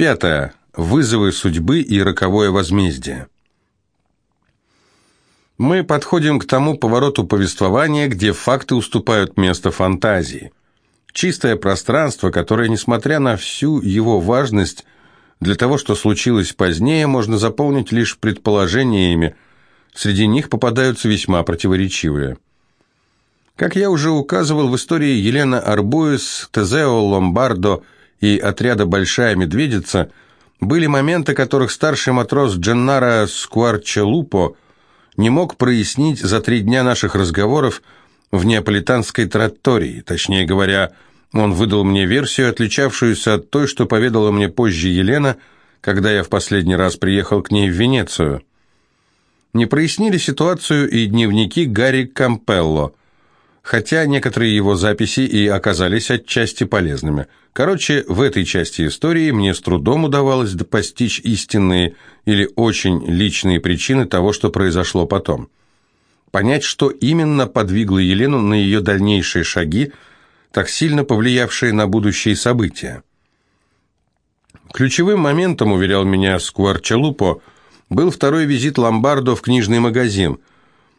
Пятое. Вызовы судьбы и роковое возмездие. Мы подходим к тому повороту повествования, где факты уступают место фантазии. Чистое пространство, которое, несмотря на всю его важность, для того, что случилось позднее, можно заполнить лишь предположениями, среди них попадаются весьма противоречивые. Как я уже указывал, в истории Елена Арбуис, Тезео Ломбардо и отряда «Большая медведица» были моменты, которых старший матрос Дженнаро Скуарчелупо не мог прояснить за три дня наших разговоров в неаполитанской тротории, точнее говоря, он выдал мне версию, отличавшуюся от той, что поведала мне позже Елена, когда я в последний раз приехал к ней в Венецию. Не прояснили ситуацию и дневники Гарри Кампелло, хотя некоторые его записи и оказались отчасти полезными. Короче, в этой части истории мне с трудом удавалось допостичь истинные или очень личные причины того, что произошло потом. Понять, что именно подвигло Елену на ее дальнейшие шаги, так сильно повлиявшие на будущие события. Ключевым моментом, уверял меня Скварчалупо, был второй визит Ломбардо в книжный магазин –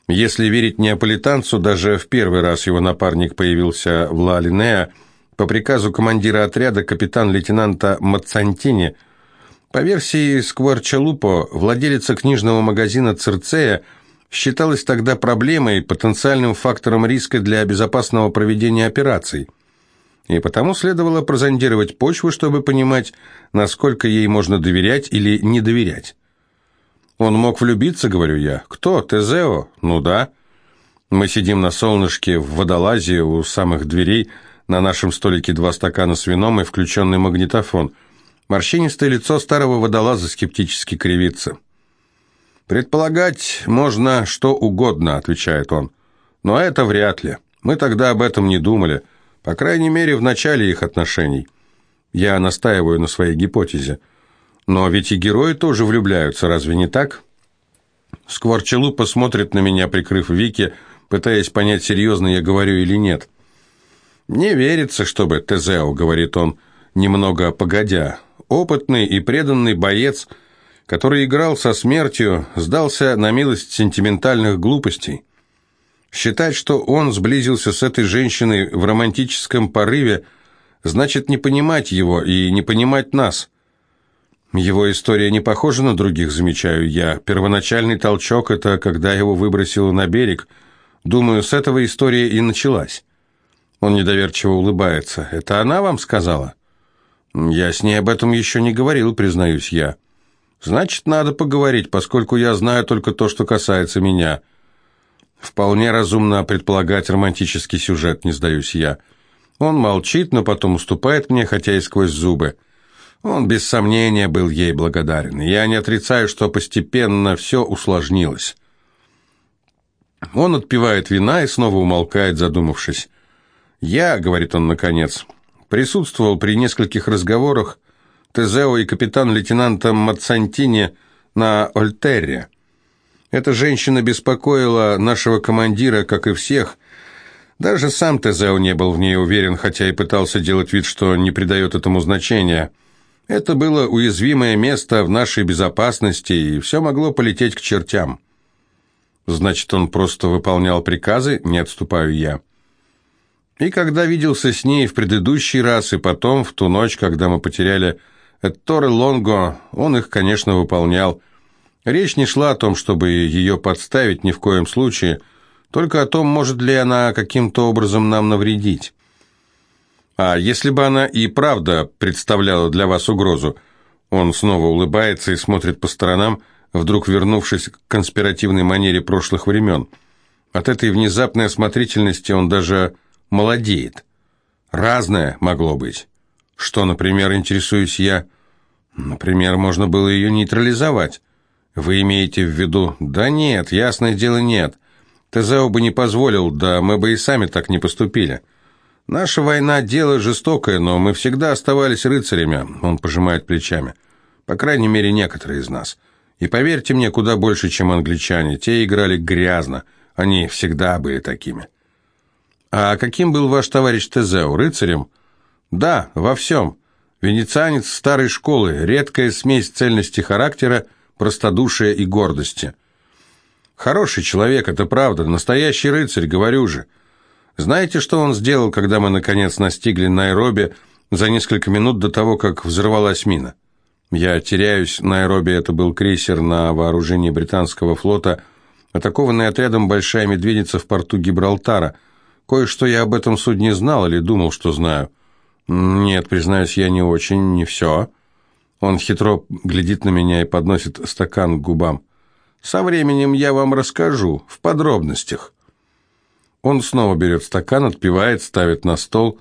если верить неаполитанцу, даже в первый раз его напарник появился в Ла-Линеа по приказу командира отряда капитан-лейтенанта Мацантини. По версии Скварчалупо, владелица книжного магазина «Цирцея» считалась тогда проблемой, потенциальным фактором риска для безопасного проведения операций. И потому следовало прозондировать почву, чтобы понимать, насколько ей можно доверять или не доверять. «Он мог влюбиться», — говорю я. «Кто? Тезео?» «Ну да». Мы сидим на солнышке в водолазе у самых дверей, на нашем столике два стакана с вином и включенный магнитофон. Морщинистое лицо старого водолаза скептически кривится. «Предполагать можно что угодно», — отвечает он. «Но это вряд ли. Мы тогда об этом не думали. По крайней мере, в начале их отношений. Я настаиваю на своей гипотезе. Но ведь и герои тоже влюбляются, разве не так? Скворчелу посмотрит на меня, прикрыв веки, пытаясь понять, серьезно я говорю или нет. «Не верится, чтобы Тезео», — говорит он, немного погодя. Опытный и преданный боец, который играл со смертью, сдался на милость сентиментальных глупостей. Считать, что он сблизился с этой женщиной в романтическом порыве, значит не понимать его и не понимать нас. Его история не похожа на других, замечаю я. Первоначальный толчок – это когда его выбросило на берег. Думаю, с этого история и началась. Он недоверчиво улыбается. «Это она вам сказала?» «Я с ней об этом еще не говорил, признаюсь я». «Значит, надо поговорить, поскольку я знаю только то, что касается меня». Вполне разумно предполагать романтический сюжет, не сдаюсь я. Он молчит, но потом уступает мне, хотя и сквозь зубы. Он без сомнения был ей благодарен. Я не отрицаю, что постепенно все усложнилось. Он отпивает вина и снова умолкает, задумавшись. «Я», — говорит он наконец, — «присутствовал при нескольких разговорах Тезео и капитан-лейтенанта Мацантини на Ольтерре. Эта женщина беспокоила нашего командира, как и всех. Даже сам Тезео не был в ней уверен, хотя и пытался делать вид, что не придает этому значения». Это было уязвимое место в нашей безопасности, и все могло полететь к чертям. Значит, он просто выполнял приказы, не отступаю я. И когда виделся с ней в предыдущий раз, и потом, в ту ночь, когда мы потеряли Этторе Лонго, он их, конечно, выполнял. Речь не шла о том, чтобы ее подставить ни в коем случае, только о том, может ли она каким-то образом нам навредить. А если бы она и правда представляла для вас угрозу? Он снова улыбается и смотрит по сторонам, вдруг вернувшись к конспиративной манере прошлых времен. От этой внезапной осмотрительности он даже молодеет. Разное могло быть. Что, например, интересуюсь я? Например, можно было ее нейтрализовать. Вы имеете в виду? Да нет, ясное дело, нет. Тезео бы не позволил, да мы бы и сами так не поступили. Наша война – дело жестокое, но мы всегда оставались рыцарями, он пожимает плечами. По крайней мере, некоторые из нас. И поверьте мне, куда больше, чем англичане. Те играли грязно, они всегда были такими. А каким был ваш товарищ Тезео, рыцарем? Да, во всем. Венецианец старой школы, редкая смесь цельности характера, простодушия и гордости. Хороший человек, это правда, настоящий рыцарь, говорю же. Знаете, что он сделал, когда мы, наконец, настигли Найроби за несколько минут до того, как взорвалась мина? Я теряюсь, Найроби это был крейсер на вооружении британского флота, атакованный отрядом «Большая медведица» в порту Гибралтара. Кое-что я об этом судне знал или думал, что знаю. Нет, признаюсь, я не очень, не все. Он хитро глядит на меня и подносит стакан к губам. Со временем я вам расскажу, в подробностях. Он снова берет стакан, отпивает, ставит на стол.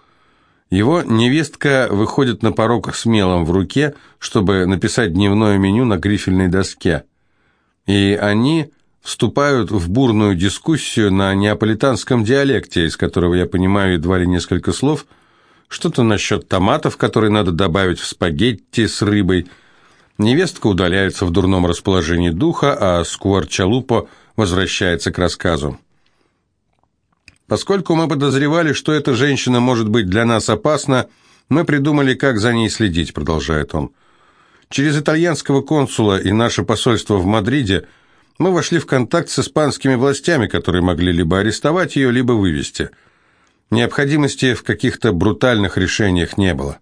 Его невестка выходит на порог с мелом в руке, чтобы написать дневное меню на грифельной доске. И они вступают в бурную дискуссию на неаполитанском диалекте, из которого я понимаю едва ли несколько слов, что-то насчет томатов, которые надо добавить в спагетти с рыбой. Невестка удаляется в дурном расположении духа, а Скуарчалупо возвращается к рассказу. Поскольку мы подозревали, что эта женщина может быть для нас опасна, мы придумали, как за ней следить, продолжает он. Через итальянского консула и наше посольство в Мадриде мы вошли в контакт с испанскими властями, которые могли либо арестовать ее, либо вывести. Необходимости в каких-то брутальных решениях не было.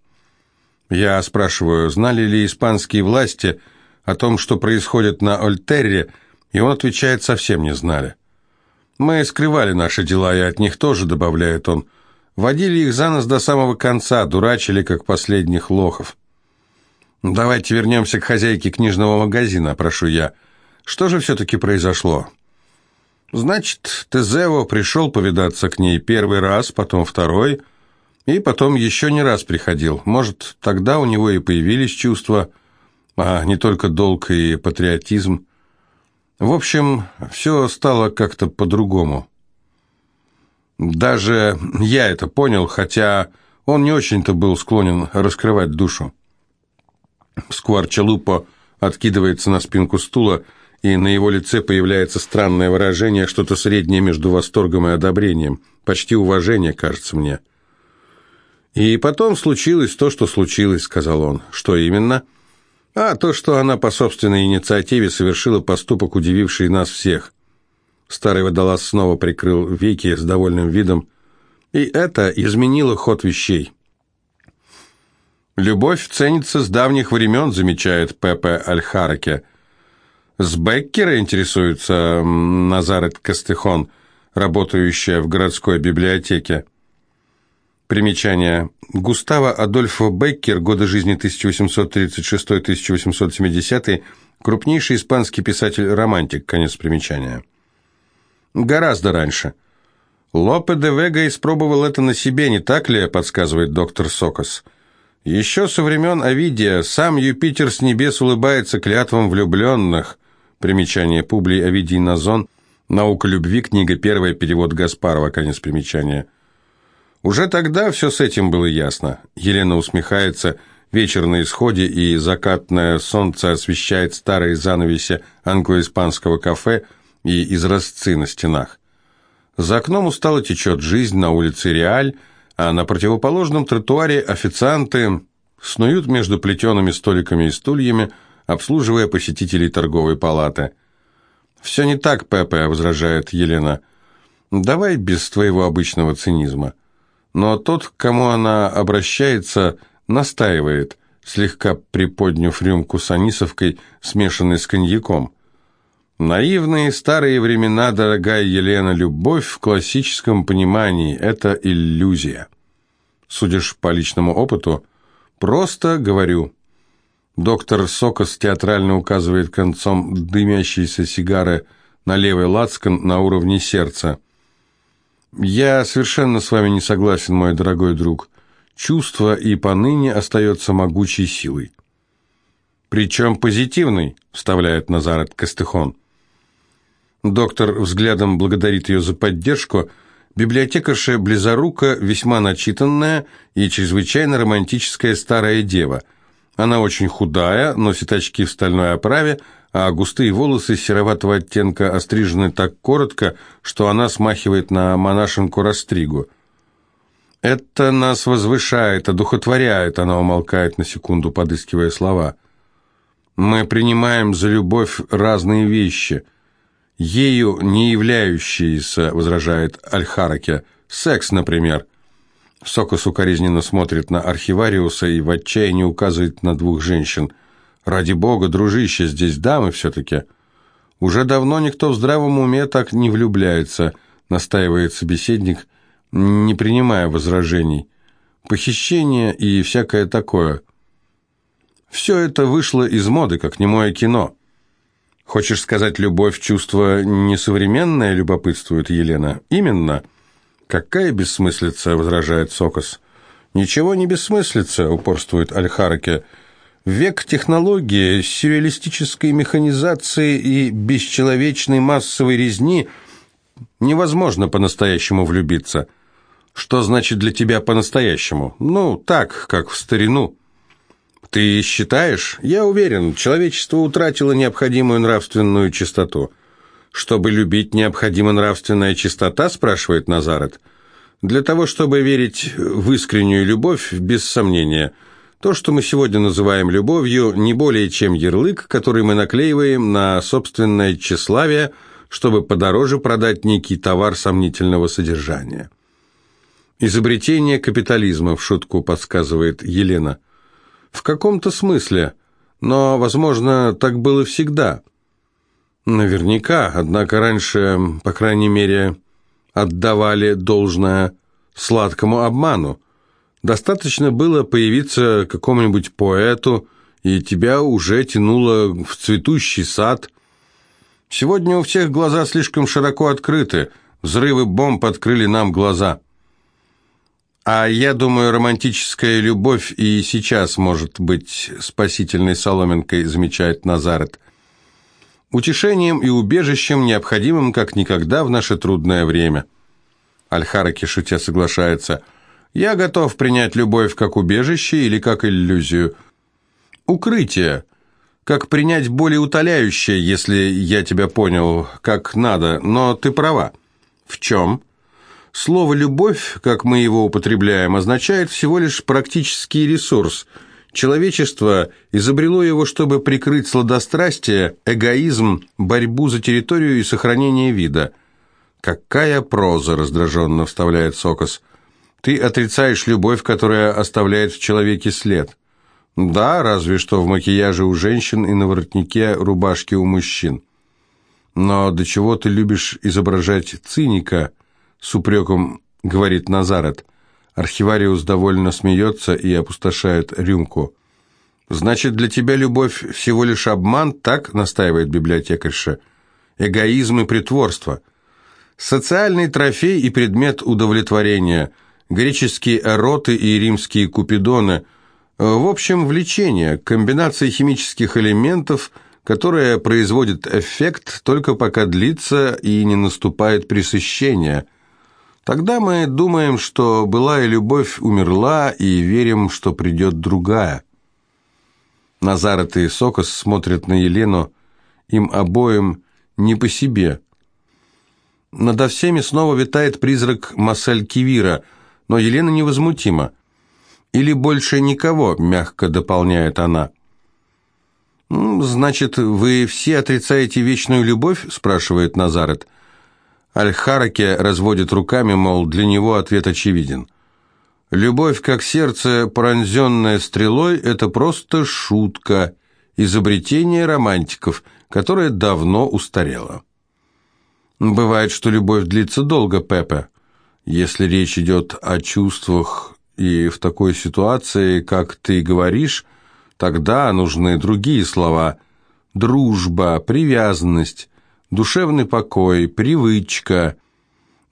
Я спрашиваю, знали ли испанские власти о том, что происходит на Ольтерре, и он отвечает, совсем не знали. Мы скрывали наши дела, и от них тоже, добавляет он. Водили их за нос до самого конца, дурачили, как последних лохов. Давайте вернемся к хозяйке книжного магазина, прошу я. Что же все-таки произошло? Значит, Тезево пришел повидаться к ней первый раз, потом второй, и потом еще не раз приходил. Может, тогда у него и появились чувства, а не только долг и патриотизм. В общем, все стало как-то по-другому. Даже я это понял, хотя он не очень-то был склонен раскрывать душу. Скварчалупо откидывается на спинку стула, и на его лице появляется странное выражение, что-то среднее между восторгом и одобрением, почти уважение, кажется мне. «И потом случилось то, что случилось», — сказал он. «Что именно?» А то, что она по собственной инициативе совершила поступок, удививший нас всех. Старый водолаз снова прикрыл веки с довольным видом, и это изменило ход вещей. «Любовь ценится с давних времен», замечает Пепе Альхараке. С Беккера интересуется Назарет Кастехон, работающая в городской библиотеке. Примечание. Густаво Адольфо Беккер, годы жизни 1836-1870, крупнейший испанский писатель-романтик, конец примечания. Гораздо раньше. Лопе де Вега испробовал это на себе, не так ли, подсказывает доктор Сокос. Еще со времен Овидия сам Юпитер с небес улыбается клятвам влюбленных. Примечание Публий Овидий Назон. Наука любви, книга первая, перевод Гаспарова, конец примечания. Уже тогда все с этим было ясно. Елена усмехается, вечер на исходе, и закатное солнце освещает старые занавеси англо-испанского кафе и изразцы на стенах. За окном устало течет жизнь на улице Реаль, а на противоположном тротуаре официанты снуют между плетеными столиками и стульями, обслуживая посетителей торговой палаты. «Все не так, Пепе», — возражает Елена. «Давай без твоего обычного цинизма» но тот, к кому она обращается, настаивает, слегка приподняв рюмку с анисовкой, смешанной с коньяком. Наивные старые времена, дорогая Елена, любовь в классическом понимании – это иллюзия. Судишь по личному опыту? Просто говорю. Доктор Сокос театрально указывает концом дымящейся сигары на левый лацкан на уровне сердца – «Я совершенно с вами не согласен, мой дорогой друг. Чувство и поныне остается могучей силой». «Причем позитивный», — вставляет Назарет Костыхон. Доктор взглядом благодарит ее за поддержку. Библиотекарша близорука, весьма начитанная и чрезвычайно романтическая старая дева. Она очень худая, носит очки в стальной оправе, а густые волосы сероватого оттенка острижены так коротко, что она смахивает на монашенку Растригу. Это нас возвышает, одухотворяет, она умолкает на секунду, подыскивая слова. Мы принимаем за любовь разные вещи, ею не являющиеся, возражает Альхараке. Секс, например. Сокос укоризненно смотрит на архивариуса и в отчаянии указывает на двух женщин. «Ради бога, дружище, здесь дамы все-таки». «Уже давно никто в здравом уме так не влюбляется», — настаивает собеседник, не принимая возражений. «Похищение и всякое такое». Все это вышло из моды, как немое кино. «Хочешь сказать, любовь – чувство несовременное?» – любопытствует Елена. «Именно». «Какая бессмыслица?» – возражает Сокос. «Ничего не бессмыслица», – упорствует Альхараке. «Век технологии, сюрреалистической механизации и бесчеловечной массовой резни невозможно по-настоящему влюбиться». «Что значит для тебя по-настоящему?» «Ну, так, как в старину». «Ты считаешь?» «Я уверен, человечество утратило необходимую нравственную чистоту». «Чтобы любить, необходима нравственная чистота?» – спрашивает Назарет. «Для того, чтобы верить в искреннюю любовь, без сомнения. То, что мы сегодня называем любовью, не более чем ярлык, который мы наклеиваем на собственное тщеславие, чтобы подороже продать некий товар сомнительного содержания». «Изобретение капитализма», – в шутку подсказывает Елена. «В каком-то смысле, но, возможно, так было всегда». Наверняка, однако раньше, по крайней мере, отдавали должное сладкому обману. Достаточно было появиться какому-нибудь поэту, и тебя уже тянуло в цветущий сад. Сегодня у всех глаза слишком широко открыты, взрывы бомб открыли нам глаза. А я думаю, романтическая любовь и сейчас может быть спасительной соломинкой, замечает Назарет утешением и убежищем, необходимым как никогда в наше трудное время. Альхараки шутя соглашается. «Я готов принять любовь как убежище или как иллюзию. Укрытие. Как принять более утоляющее, если я тебя понял, как надо, но ты права. В чем?» Слово «любовь», как мы его употребляем, означает всего лишь практический ресурс – Человечество изобрело его, чтобы прикрыть сладострастие, эгоизм, борьбу за территорию и сохранение вида. «Какая проза!» – раздраженно вставляет Сокос. «Ты отрицаешь любовь, которая оставляет в человеке след». «Да, разве что в макияже у женщин и на воротнике рубашки у мужчин». «Но до чего ты любишь изображать циника?» – с упреком говорит Назарет – Архивариус довольно смеется и опустошает рюмку. «Значит, для тебя любовь всего лишь обман, так?» – настаивает библиотекарша. «Эгоизм и притворство. Социальный трофей и предмет удовлетворения. Греческие эроты и римские купидоны. В общем, влечение, комбинация химических элементов, которая производит эффект только пока длится и не наступает пресыщение – Тогда мы думаем, что былая любовь умерла, и верим, что придет другая. Назарет и Сокос смотрят на Елену, им обоим не по себе. Надо всеми снова витает призрак Массель Кивира, но Елена невозмутима. «Или больше никого», — мягко дополняет она. «Значит, вы все отрицаете вечную любовь?» — спрашивает Назарет. Аль-Хараке разводит руками, мол, для него ответ очевиден. Любовь, как сердце, пронзенное стрелой, это просто шутка, изобретение романтиков, которое давно устарело. Бывает, что любовь длится долго, Пепе. Если речь идет о чувствах и в такой ситуации, как ты говоришь, тогда нужны другие слова. Дружба, привязанность, душевный покой, привычка.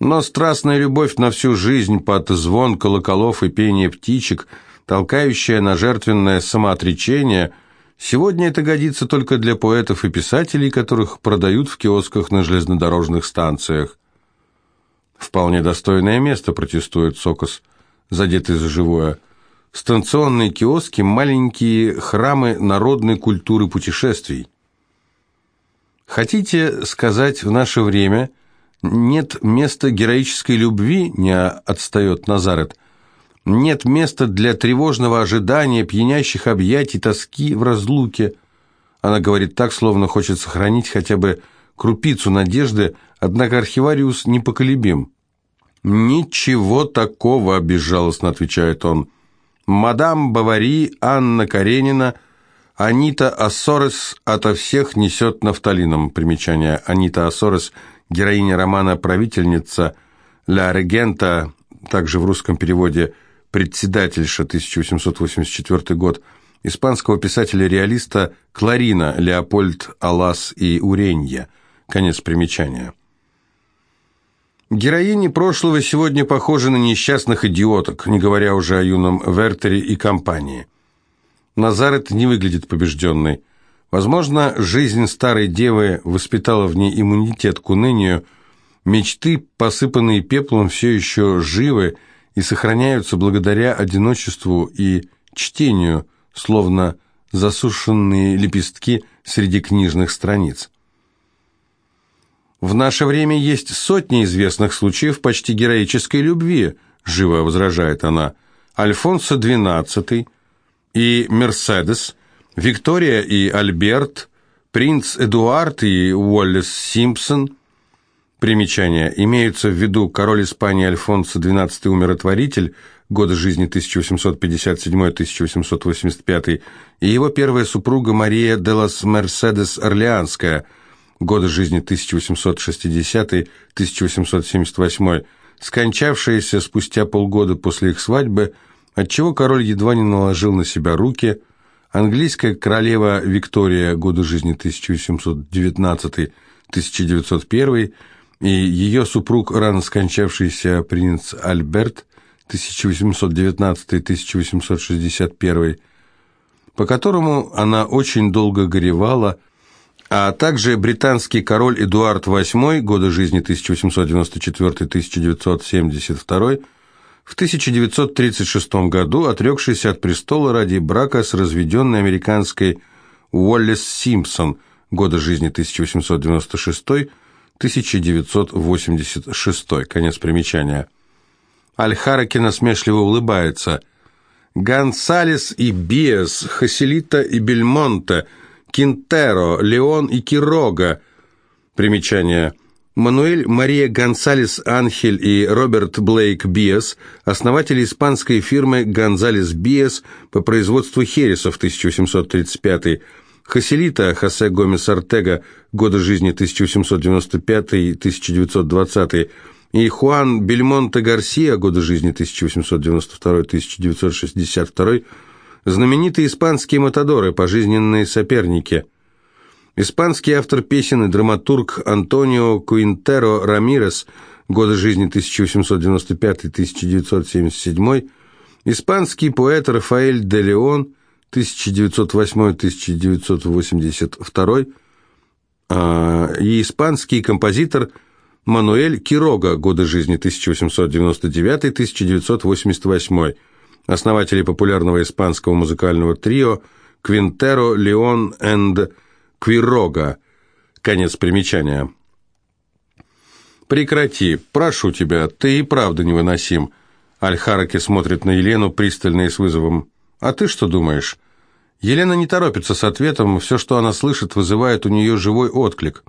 Но страстная любовь на всю жизнь под звон колоколов и пение птичек, толкающая на жертвенное самоотречение, сегодня это годится только для поэтов и писателей, которых продают в киосках на железнодорожных станциях. «Вполне достойное место», – протестует Сокос, задетый за живое. «Станционные киоски – маленькие храмы народной культуры путешествий». Хотите сказать, в наше время нет места героической любви, не отстает Назарет. Нет места для тревожного ожидания, пьянящих объятий, тоски в разлуке. Она говорит так, словно хочет сохранить хотя бы крупицу надежды, однако архивариус непоколебим. «Ничего такого», – безжалостно отвечает он. «Мадам Бавари, Анна Каренина, Анита Ассорес ото всех несет нафталином». Примечание. Анита Ассорес – героиня романа «Правительница», «Ля Регента», также в русском переводе «Председательша», 1884 год, испанского писателя-реалиста Кларина, Леопольд Алас и Уренья. Конец примечания. Героини прошлого сегодня похожи на несчастных идиоток, не говоря уже о юном Вертере и компании. Назарет не выглядит побежденной. Возможно, жизнь старой девы воспитала в ней иммунитет к унынию, мечты, посыпанные пеплом, все еще живы и сохраняются благодаря одиночеству и чтению, словно засушенные лепестки среди книжных страниц. В наше время есть сотни известных случаев почти героической любви, живо возражает она. Альфонсо XII и Мерседес, Виктория и Альберт, принц Эдуард и Уоллес Симпсон. Примечание. Имеются в виду король Испании Альфонсо XII умиротворитель, годы жизни 1857-1885, и его первая супруга Мария де лас Мерседес Орлеанская – годы жизни 1860-1878, скончавшаяся спустя полгода после их свадьбы, отчего король едва не наложил на себя руки, английская королева Виктория, годы жизни 1819-1901, и ее супруг, рано скончавшийся принц Альберт, 1819-1861, по которому она очень долго горевала, а также британский король Эдуард VIII, годы жизни 1894-1972, в 1936 году отрекшийся от престола ради брака с разведенной американской Уоллес Симпсон, годы жизни 1896-1986, конец примечания. Аль-Хараки насмешливо улыбается. Гонсалес и Биас, Хаселита и Бельмонте – Кинтеро, Леон и Кирога. Примечание. Мануэль Мария Гонсалес Анхель и Роберт Блейк Биас, основатели испанской фирмы Гонзалес Биас по производству хересов 1835 Хаселита Хосе Гомес Артега, годы жизни 1895-1920 и Хуан Бельмонте Гарсия, годы жизни 1892-1962 Знаменитые испанские матадоры, пожизненные соперники. Испанский автор песен и драматург Антонио Куинтеро Рамирес, годы жизни 1895-1977, испанский поэт Рафаэль де Леон, 1908-1982, а, и испанский композитор Мануэль Кирога, годы жизни 1899-1988 основатели популярного испанского музыкального трио «Квинтеро, Леон энд Квирога». Конец примечания. «Прекрати, прошу тебя, ты и правда невыносим». Аль-Хараки смотрит на Елену пристально и с вызовом. «А ты что думаешь?» Елена не торопится с ответом, все, что она слышит, вызывает у нее живой отклик.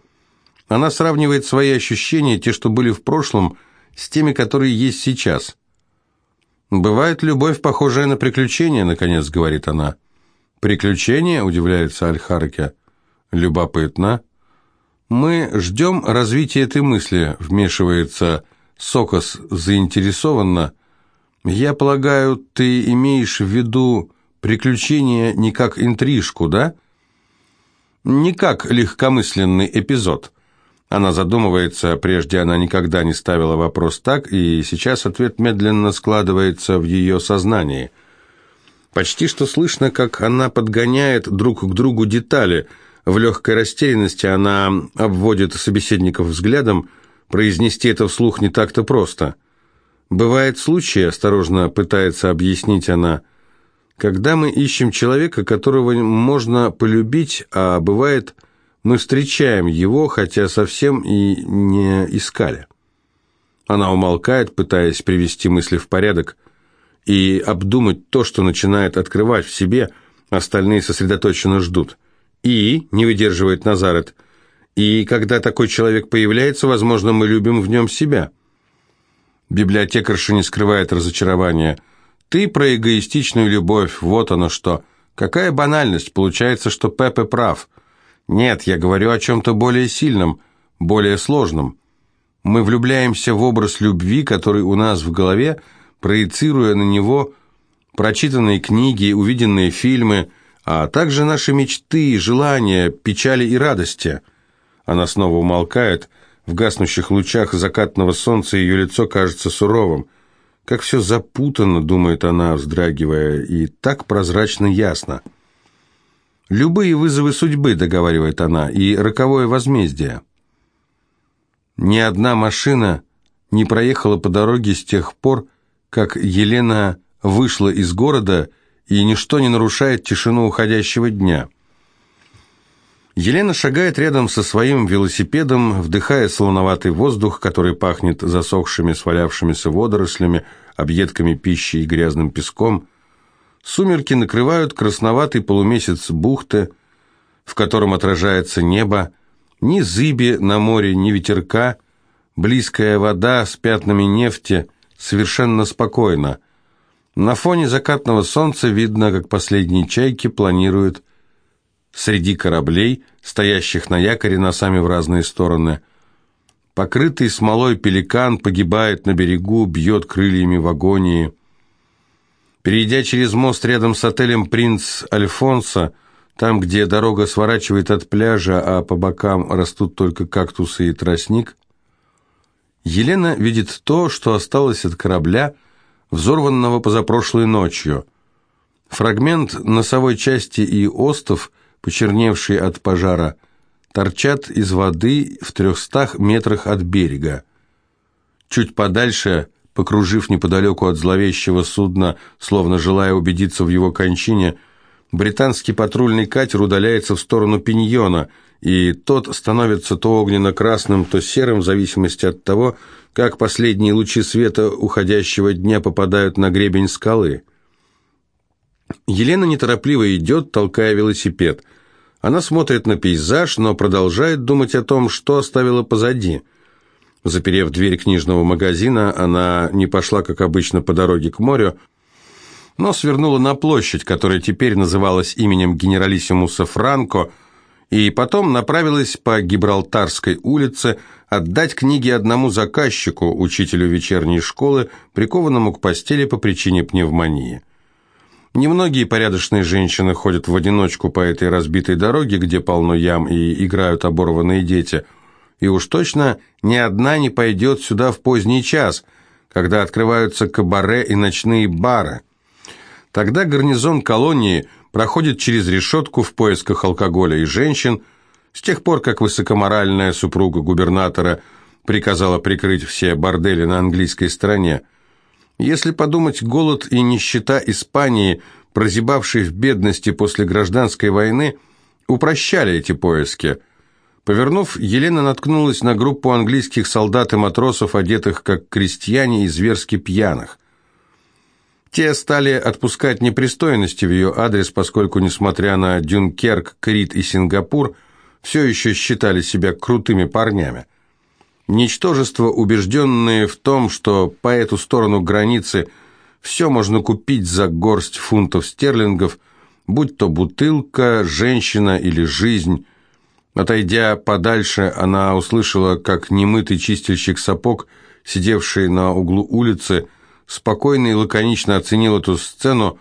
Она сравнивает свои ощущения, те, что были в прошлом, с теми, которые есть сейчас. «Бывает любовь, похожая на приключение», — наконец говорит она. «Приключение?» — удивляется Аль-Харке. «Любопытно». «Мы ждем развития этой мысли», — вмешивается Сокос заинтересованно. «Я полагаю, ты имеешь в виду приключение не как интрижку, да?» «Не как легкомысленный эпизод». Она задумывается, прежде она никогда не ставила вопрос так, и сейчас ответ медленно складывается в ее сознании. Почти что слышно, как она подгоняет друг к другу детали. В легкой растерянности она обводит собеседников взглядом, произнести это вслух не так-то просто. «Бывает случаи», — осторожно пытается объяснить она, — «когда мы ищем человека, которого можно полюбить, а бывает...» Мы встречаем его, хотя совсем и не искали. Она умолкает, пытаясь привести мысли в порядок. и обдумать то, что начинает открывать в себе, остальные сосредоточенно ждут. И, не выдерживает Назарет, и когда такой человек появляется, возможно, мы любим в нем себя. Библиотекарша не скрывает разочарования. Ты про эгоистичную любовь, вот оно что. Какая банальность, получается, что Пепе прав. Нет, я говорю о чем-то более сильном, более сложном. Мы влюбляемся в образ любви, который у нас в голове, проецируя на него прочитанные книги, увиденные фильмы, а также наши мечты, желания, печали и радости. Она снова умолкает. В гаснущих лучах закатного солнца ее лицо кажется суровым. Как все запутано, думает она, вздрагивая, и так прозрачно ясно. «Любые вызовы судьбы», — договаривает она, — «и роковое возмездие». Ни одна машина не проехала по дороге с тех пор, как Елена вышла из города, и ничто не нарушает тишину уходящего дня. Елена шагает рядом со своим велосипедом, вдыхая солоноватый воздух, который пахнет засохшими, свалявшимися водорослями, объедками пищи и грязным песком. Сумерки накрывают красноватый полумесяц бухты, в котором отражается небо, ни зыби на море, ни ветерка, близкая вода с пятнами нефти, совершенно спокойно. На фоне закатного солнца видно, как последние чайки планируют среди кораблей, стоящих на якоре носами в разные стороны. Покрытый смолой пеликан погибает на берегу, бьет крыльями в агонии. Перейдя через мост рядом с отелем «Принц Альфонсо», там, где дорога сворачивает от пляжа, а по бокам растут только кактусы и тростник, Елена видит то, что осталось от корабля, взорванного позапрошлой ночью. Фрагмент носовой части и остов, почерневший от пожара, торчат из воды в трехстах метрах от берега. Чуть подальше, покружив неподалеку от зловещего судна, словно желая убедиться в его кончине, британский патрульный катер удаляется в сторону пиньона, и тот становится то огненно-красным, то серым, в зависимости от того, как последние лучи света уходящего дня попадают на гребень скалы. Елена неторопливо идет, толкая велосипед. Она смотрит на пейзаж, но продолжает думать о том, что оставила позади. Заперев дверь книжного магазина, она не пошла, как обычно, по дороге к морю, но свернула на площадь, которая теперь называлась именем генералиссимуса Франко, и потом направилась по Гибралтарской улице отдать книги одному заказчику, учителю вечерней школы, прикованному к постели по причине пневмонии. Немногие порядочные женщины ходят в одиночку по этой разбитой дороге, где полно ям и играют оборванные дети, и уж точно ни одна не пойдет сюда в поздний час, когда открываются кабаре и ночные бары. Тогда гарнизон колонии проходит через решетку в поисках алкоголя и женщин, с тех пор, как высокоморальная супруга губернатора приказала прикрыть все бордели на английской стороне. Если подумать, голод и нищета Испании, прозябавшей в бедности после гражданской войны, упрощали эти поиски. Повернув, Елена наткнулась на группу английских солдат и матросов, одетых как крестьяне и зверски пьяных. Те стали отпускать непристойности в ее адрес, поскольку, несмотря на Дюнкерк, Крит и Сингапур, все еще считали себя крутыми парнями. Ничтожество, убежденные в том, что по эту сторону границы все можно купить за горсть фунтов стерлингов, будь то бутылка, женщина или жизнь. Отойдя подальше, она услышала, как немытый чистильщик сапог, сидевший на углу улицы, спокойно и лаконично оценил эту сцену,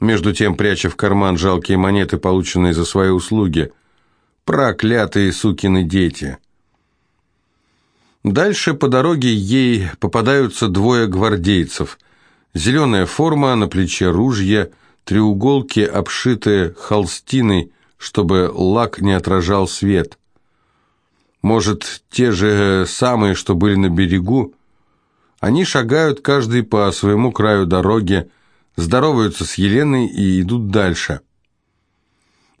между тем пряча в карман жалкие монеты, полученные за свои услуги. Проклятые сукины дети. Дальше по дороге ей попадаются двое гвардейцев. Зеленая форма, на плече ружья, треуголки, обшитые холстиной, чтобы лак не отражал свет. Может, те же самые, что были на берегу, они шагают каждый по своему краю дороги, здороваются с Еленой и идут дальше.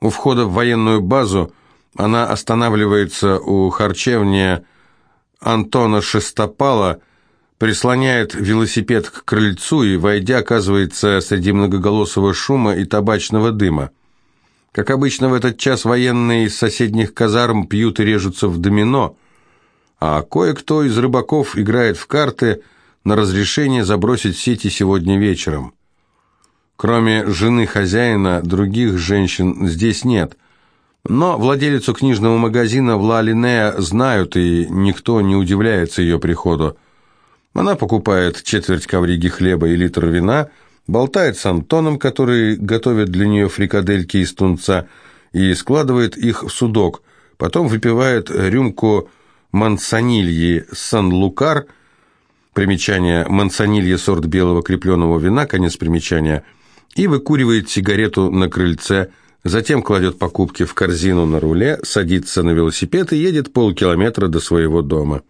У входа в военную базу она останавливается у харчевни Антона Шестопала, прислоняет велосипед к крыльцу и, войдя, оказывается среди многоголосого шума и табачного дыма. Как обычно в этот час военные из соседних казарм пьют и режутся в домино, а кое-кто из рыбаков играет в карты на разрешение забросить сети сегодня вечером. Кроме жены хозяина, других женщин здесь нет. Но владелицу книжного магазина в Ла-Линея знают, и никто не удивляется ее приходу. Она покупает четверть ковриги хлеба и литр вина – болтает с Антоном, который готовит для нее фрикадельки из тунца, и складывает их в судок, потом выпивает рюмку мансонильи Сан-Лукар, примечание мансонилье сорт белого крепленого вина, конец примечания, и выкуривает сигарету на крыльце, затем кладет покупки в корзину на руле, садится на велосипед и едет полкилометра до своего дома.